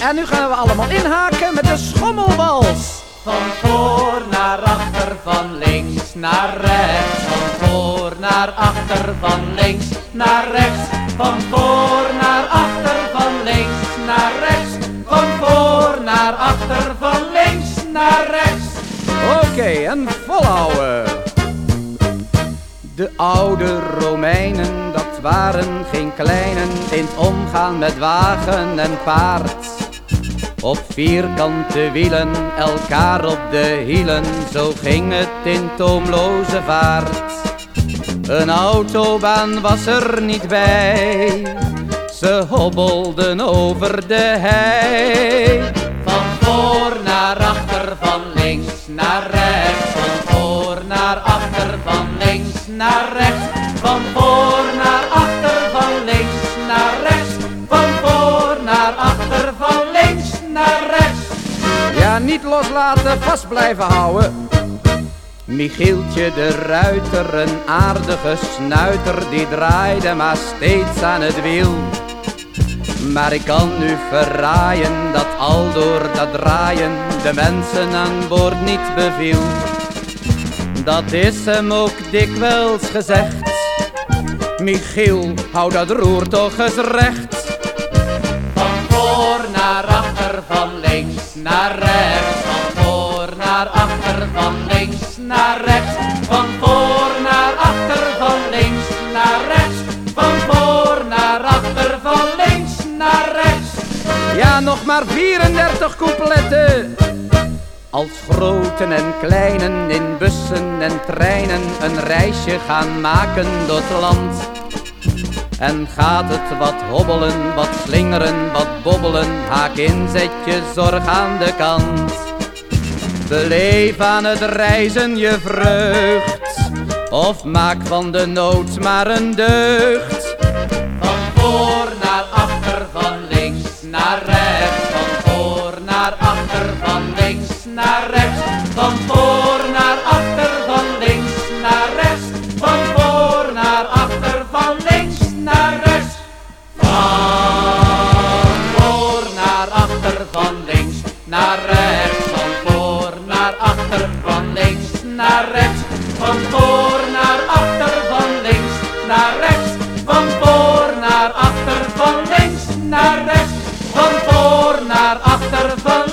En nu gaan we allemaal inhaken met de schommelwals. Van voor naar achter, van links naar rechts. Van voor naar achter, van links naar rechts. Van voor naar achter, van links naar rechts. Van voor naar achter, van links naar rechts. Oké, en volhouden. De oude Romeinen, dat waren geen kleinen in omgaan met wagen en paard. Op vierkante wielen, elkaar op de hielen, zo ging het in toomloze vaart. Een autobaan was er niet bij, ze hobbelden over de hei. Van voor naar achter, van links naar rechts. Naar rechts. Van voor naar achter, van links naar rechts. Van voor naar achter, van links naar rechts. Ja, niet loslaten, vast blijven houden. Michieltje de Ruiter, een aardige snuiter, die draaide maar steeds aan het wiel. Maar ik kan nu verraaien dat al door dat draaien de mensen aan boord niet beviel. Dat is hem ook dikwijls gezegd. Michiel, hou dat roer toch eens recht. Van voor naar achter, van links naar rechts. Van voor naar achter, van links naar rechts. Van voor naar achter, van links naar rechts. Van voor naar achter, van links naar rechts. Ja, nog maar 34 coupletten. Als groten en kleinen in bussen en treinen een reisje gaan maken door het land. En gaat het wat hobbelen, wat slingeren, wat bobbelen, haak in, zet je zorg aan de kant. Beleef aan het reizen je vreugd, of maak van de nood maar een deugd. Van voor van links naar rechts, van voor naar achter, van links naar rechts, van voor naar achter, van links naar rechts, van voor naar achter, van links naar rechts, van voor naar achter, van